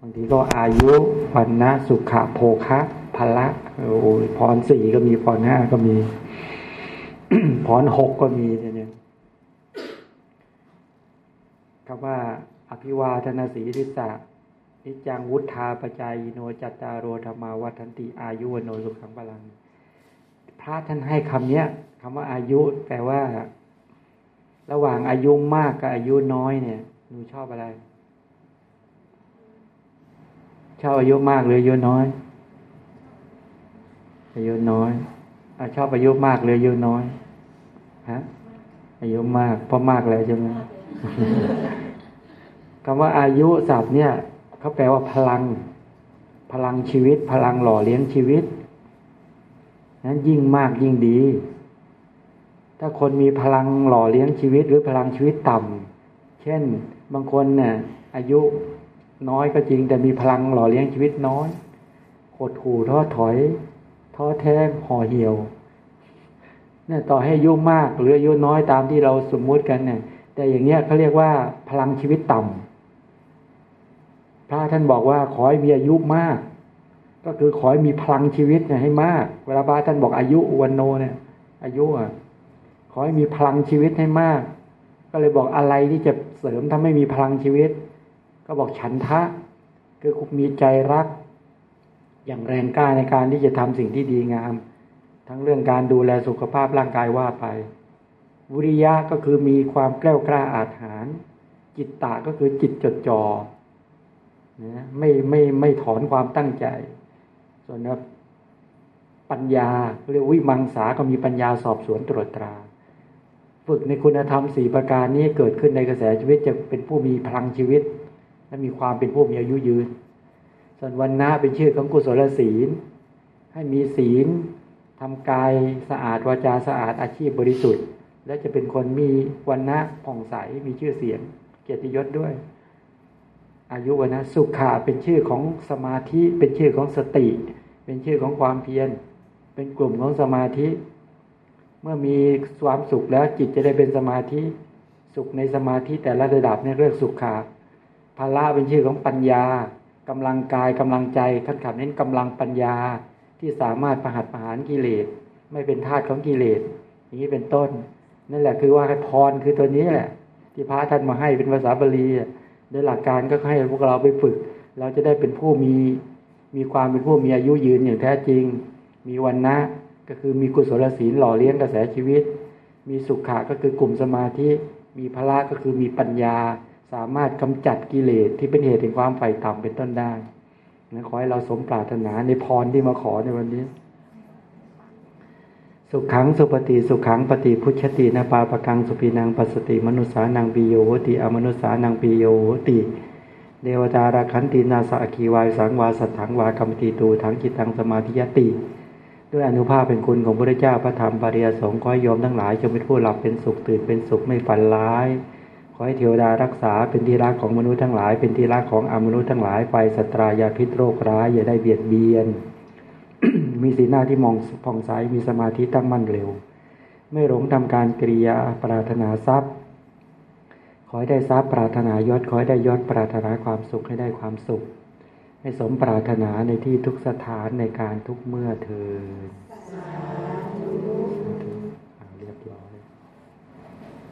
บางทีก็อายุวันนะสุขะโภคะพละโอ้ยพรสี่ก็มีพรห้าก็มีพรหกก็มีเนี่ยคำว่า อภิวาทนาสีทิสะนิจังวุฒาปจายโนจัตตารโรธรรมาวัฒนติอายุวโนสุขังพลัง พระท่านให้คำเนี้ยคำว่าอายุแปลว่า ระหว่างอายุมากกับอายุน้อยเนี่ยหนูชอบอะไร ชอบอายุมากหรืออายุน้อย อายุน้อยอชอบอายุมากหรืออายุน้อยฮะอายุมากเพราะมากแล้วใช่ไหมคำว่าอายุศัพท์เนี่ยเขาแปลว่าพลัง พลังชีวิต พลังหล่อเลี้ยงชีวิตนั้นยิ่งมากยิ่งดี ถ้าคนมีพลังหล่อเลี้ยงชีวิตหรือพลังชีวิตต่ำเช่นบางคนเนี่ยอายุ น้อยก็จริงแต่มีพลังหล่อเลี้ยงชีวิตน้อยหดหู่ท้อถอย ท้อแท้ห่อเหี่ยวเนี่ยต่อให้ยุ่มากหรืออายุน้อยตามที่เราสมมุติกันเนี่ย แต่อย่างเงี้ยเขาเรียกว่าพลังชีวิตต่ำพระท่านบอกว่าขอให้มีอายุมาก ก็คือขอให้มีพลังชีวิตเนี่ยให้มาก เวลาพระท่านบอกอายุวันโนเนี่ย อายุอะขอให้มีพลังชีวิตให้มาก ก็เลยบอกอะไรที่จะเสริมทำให้มีพลังชีวิต ก็บอกฉันทะ คือมีใจรัก อย่างแรงกล้าในการที่จะทำสิ่งที่ดีงาม ทั้งเรื่องการดูแลสุขภาพร่างกายว่าไป วิริยะก็คือมีความแกล้วกล้าอาถรรพ์จิตตะก็คือจิตจดจ่อนะไม่ไม่ไม่ถอนความตั้งใจ ส่วนนะปัญญาเรียกวิมังสาก็มีปัญญาสอบสวนตรวจตรา ฝึกในคุณธรรมสี่ประการนี้เกิดขึ้นในกระแสชีวิตจะเป็นผู้มีพลังชีวิต และมีความเป็นผู้มีอายุยืน ส่วนวันนะเป็นชื่อของกุศลศีล ให้มีศีลทำกายสะอาดวาจาสะอาดอาชีพบริสุทธิ์ และจะเป็นคนมีวันนะผ่องใสมีชื่อเสียง เกียรติยศด้วย อายุวันนะสุขาเป็นชื่อของสมาธิเป็นชื่อของสติ เป็นชื่อของความเพียร เป็นกลุ่มของสมาธิ เมื่อมีความสุขแล้วจิตจะได้เป็นสมาธิ สุขในสมาธิแต่ละระดับนี่เรียกสุขา ภาระเป็นชื่อของปัญญากำลังกายกำลังใจท่านขับเน้นกำลังปัญญาที่สามารถประหัตประหารกิเลส ไม่เป็นทาสของกิเลสอย่างนี้เป็นต้น นั่นแหละคือว่าพรคือตัวนี้แหละ ที่พระท่านมาให้เป็นภาษาบาลีโดยหลักการก็ให้พวกเราไปฝึก เราจะได้เป็นผู้มีมีความเป็นผู้มีอายุยืนอย่างแท้จริง มีวันนะก็คือมีกุศลศีลหล่อเลี้ยงกระแสชีวิต มีสุขะก็คือกลุ่มสมาธิ มีพละก็คือมีปัญญา สามารถกำจัดกิเลสที่เป็นเหตุแห่งความไฝ่ต่ำเป็นต้นได้นะขอให้เราสมปรารถนาในพรที่มาขอในวันนี้ สุขังสุปฏิสุขังปฏิพุชตินาปาปกังสุปีนังปัสติ มนุษานังปิโยติอมนุษานังปิโยติ เดวตาราคันตินาสะกีวายสังวาสัทถังวากรรมติตูทั้งจิตตังสมาธิยติ ด้วยอนุภาพเป็นคุณของพระเจ้าพระธรรมปริยสงฆ์ขอยอมทั้งหลายจงเป็นผู้หลับเป็นสุขตื่นเป็นสุขไม่ฝันร้าย ขอให้เทวดารักษาเป็นที่รักของมนุษย์ทั้งหลาย เป็นที่รักของอมนุษย์ทั้งหลายไฟสตรายาพิษโรคร้ายอย่าได้เบียดเบียน มีสีหน้าที่มองผ่องใสมีสมาธิตั้งมั่นเร็ว ไม่หลงทำการกริยาปรารถนาทรัพย์ ขอให้ได้ทรัพย์ปรารถนายศขอให้ได้ยศปรารถนาความสุขให้ได้ความสุข ให้สมปรารถนาในที่ทุกสถานในการทุกเมื่อเธอ